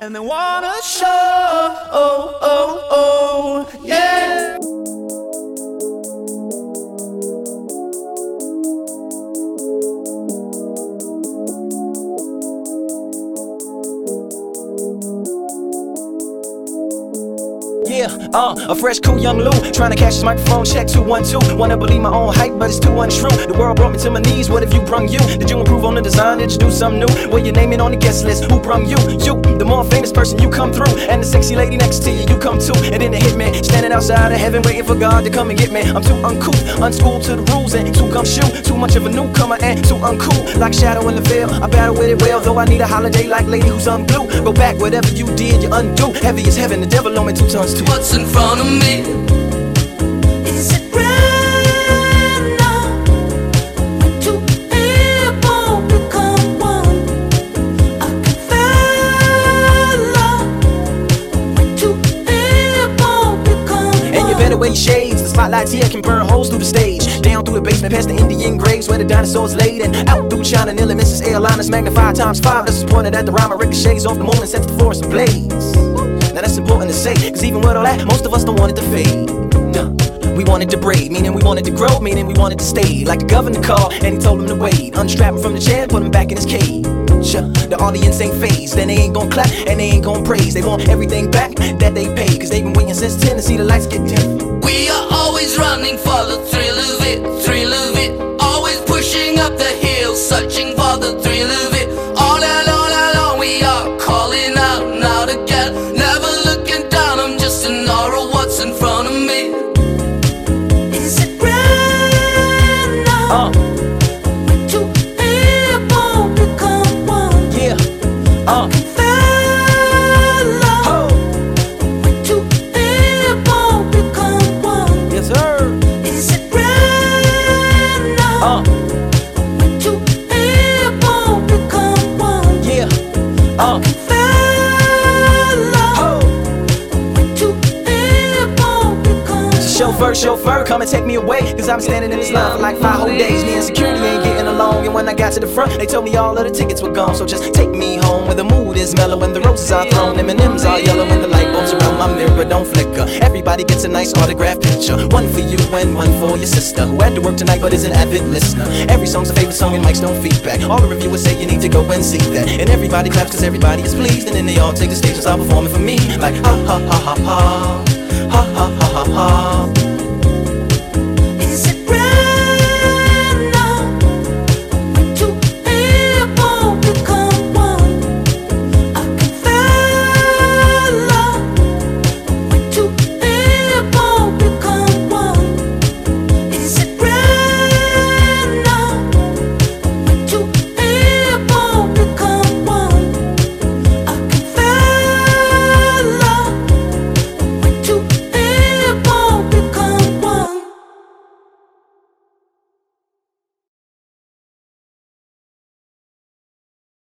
and they wanna show. Oh, oh, oh, oh yeah. Uh, a fresh, cool young Lu. Trying to cash his microphone, check 212. Wanna believe my own hype, but it's too untrue. The world brought me to my knees, what have you brung you? Did you improve on the design? Did you do something new? Well, your name it on the guest list. Who brung you? You, the more famous person, you come through. And the sexy lady next to you, you come too. And then the hit me, standing outside of heaven, waiting for God to come and get me. I'm too uncouth, unschooled to the rules, and too come gumshoe. Too much of a newcomer and too uncool. Like shadow in the veil, I battle with it well, though I need a holiday like lady who's unblue. Go back, whatever you did, you undo. Heavy as heaven, the devil on me two tons too. What's in front of me? Is it grand now? When two people become one, I can feel love. When two people become And you better wear your shades. The spotlights here can burn holes through the stage. Down through the basement, past the Indian graves where the dinosaurs laid. And out through China, nearly misses airliners magnified times five. This is pointed at the rhyme, ricochets off the moon and sets the forest ablaze. Now that's important to say, cause even with all that, most of us don't want it to fade. No. We wanted to braid, meaning we wanted to grow, meaning we wanted to stay. Like the governor called, and he told him to wait. Unstrap him from the chair, put him back in his cage. The audience ain't phased, then they ain't gon' clap, and they ain't gon' praise. They want everything back that they paid, cause they been waiting since 10 to see the lights get dim. We are always running for the thrill of it, thrill of it. Always pushing up the hill, searching for Chauffeur, chauffeur, come and take me away. Cause I'm standing in this line for like five whole days. Me and security ain't getting along. And when I got to the front, they told me all of the tickets were gone. So just take me home where the mood is mellow and the roses are thrown. M&M's are yellow and the light bulbs around my mirror don't flicker. Everybody gets a nice autograph picture. One for you and one for your sister. Who had to work tonight but is an avid listener. Every song's a favorite song and mics don't feedback. All the reviewers say you need to go and see that. And everybody claps cause everybody is pleased. And then they all take the stage and start performing for me. Like ha ha ha ha ha. Ha ha ha ha ha.